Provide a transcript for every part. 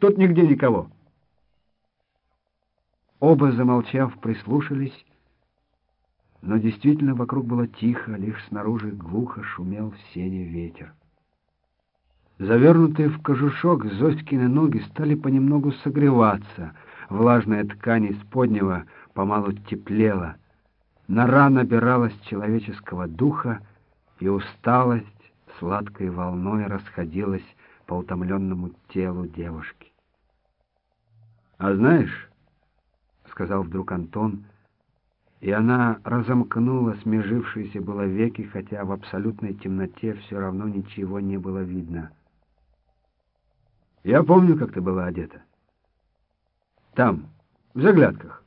Тут нигде никого. Оба, замолчав, прислушались, но действительно вокруг было тихо, лишь снаружи глухо шумел в сене ветер. Завернутые в кожушок Зоськины ноги стали понемногу согреваться. Влажная ткань исподнего помалу теплела. Нора набиралась человеческого духа, и усталость сладкой волной расходилась по утомленному телу девушки. «А знаешь, — сказал вдруг Антон, и она разомкнула смежившиеся было веки, хотя в абсолютной темноте все равно ничего не было видно — я помню, как ты была одета. Там, в заглядках.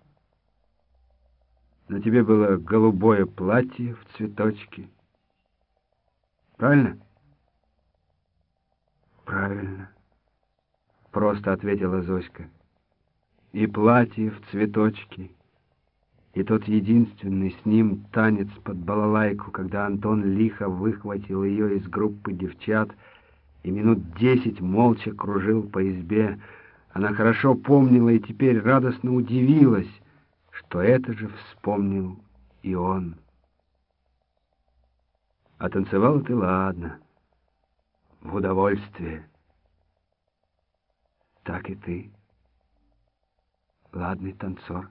На тебе было голубое платье в цветочке. Правильно? Правильно. Просто ответила Зоська. И платье в цветочке, и тот единственный с ним танец под балалайку, когда Антон лихо выхватил ее из группы девчат — и минут десять молча кружил по избе. Она хорошо помнила и теперь радостно удивилась, что это же вспомнил и он. А танцевала ты ладно, в удовольствие. Так и ты, ладный танцор.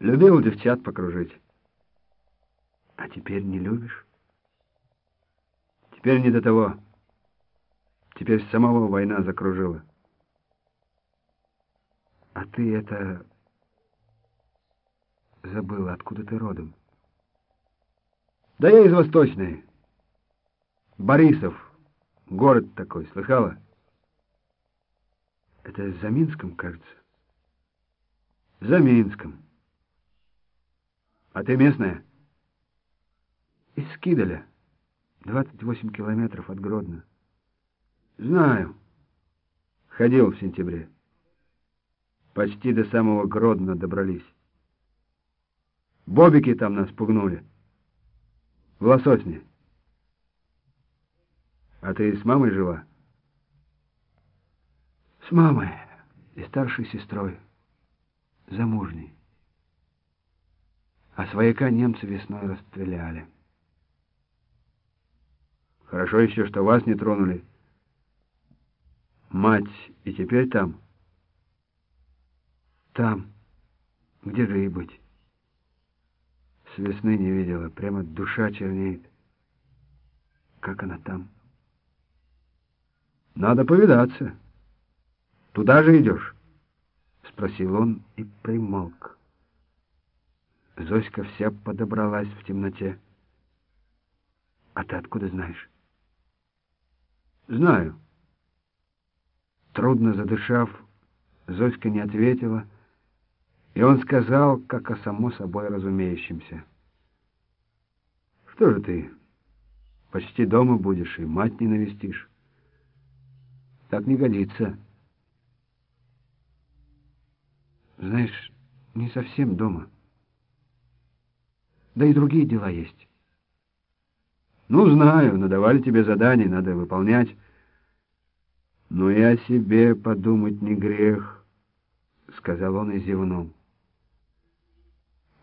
Любил девчат покружить. А теперь не любишь? Теперь не до того. Теперь самого война закружила. А ты это... Забыла, откуда ты родом? Да я из Восточной. Борисов. Город такой, слыхала? Это за Минском, кажется. За Минском. А ты местная? Из Скидаля. 28 километров от Гродно. Знаю. Ходил в сентябре. Почти до самого Гродно добрались. Бобики там нас пугнули. В Лососне. А ты с мамой жила? С мамой и старшей сестрой. Замужней. А свояка немцы весной расстреляли. Хорошо еще, что вас не тронули. Мать и теперь там? Там. Где же ей быть? С весны не видела, прямо душа чернеет. Как она там? Надо повидаться. Туда же идешь? Спросил он и примолк. Зоська вся подобралась в темноте. А ты откуда знаешь? Знаю. Трудно задышав, Зоська не ответила, и он сказал, как о само собой разумеющемся. «Что же ты, почти дома будешь и мать не навестишь? Так не годится». «Знаешь, не совсем дома. Да и другие дела есть». «Ну, знаю, надавали тебе задание, надо выполнять». «Ну и о себе подумать не грех», — сказал он и зевнул.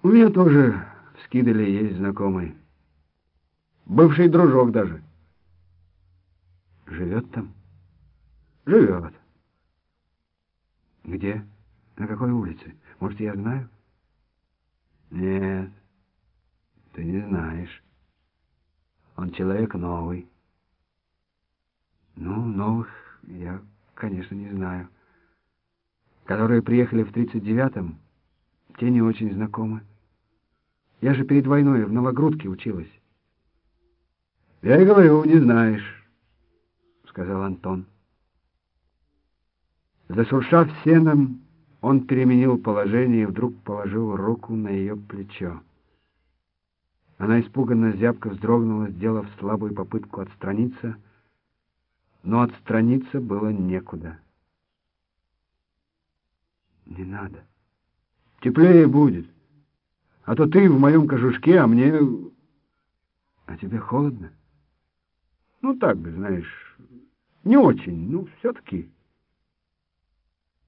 «У меня тоже в Скиделе есть знакомый. Бывший дружок даже». «Живет там?» «Живет». «Где? На какой улице? Может, я знаю?» «Нет, ты не знаешь. Он человек новый». «Ну, новых я, конечно, не знаю. Которые приехали в 39-м, те не очень знакомы. Я же перед войной в Новогрудке училась. Я и говорю, не знаешь, сказал Антон. Зашуршав сеном, он переменил положение и вдруг положил руку на ее плечо. Она испуганно зябко вздрогнула, сделав слабую попытку отстраниться — но отстраниться было некуда. Не надо. Теплее будет. А то ты в моем кожушке, а мне... А тебе холодно? Ну, так знаешь, не очень, ну, все-таки...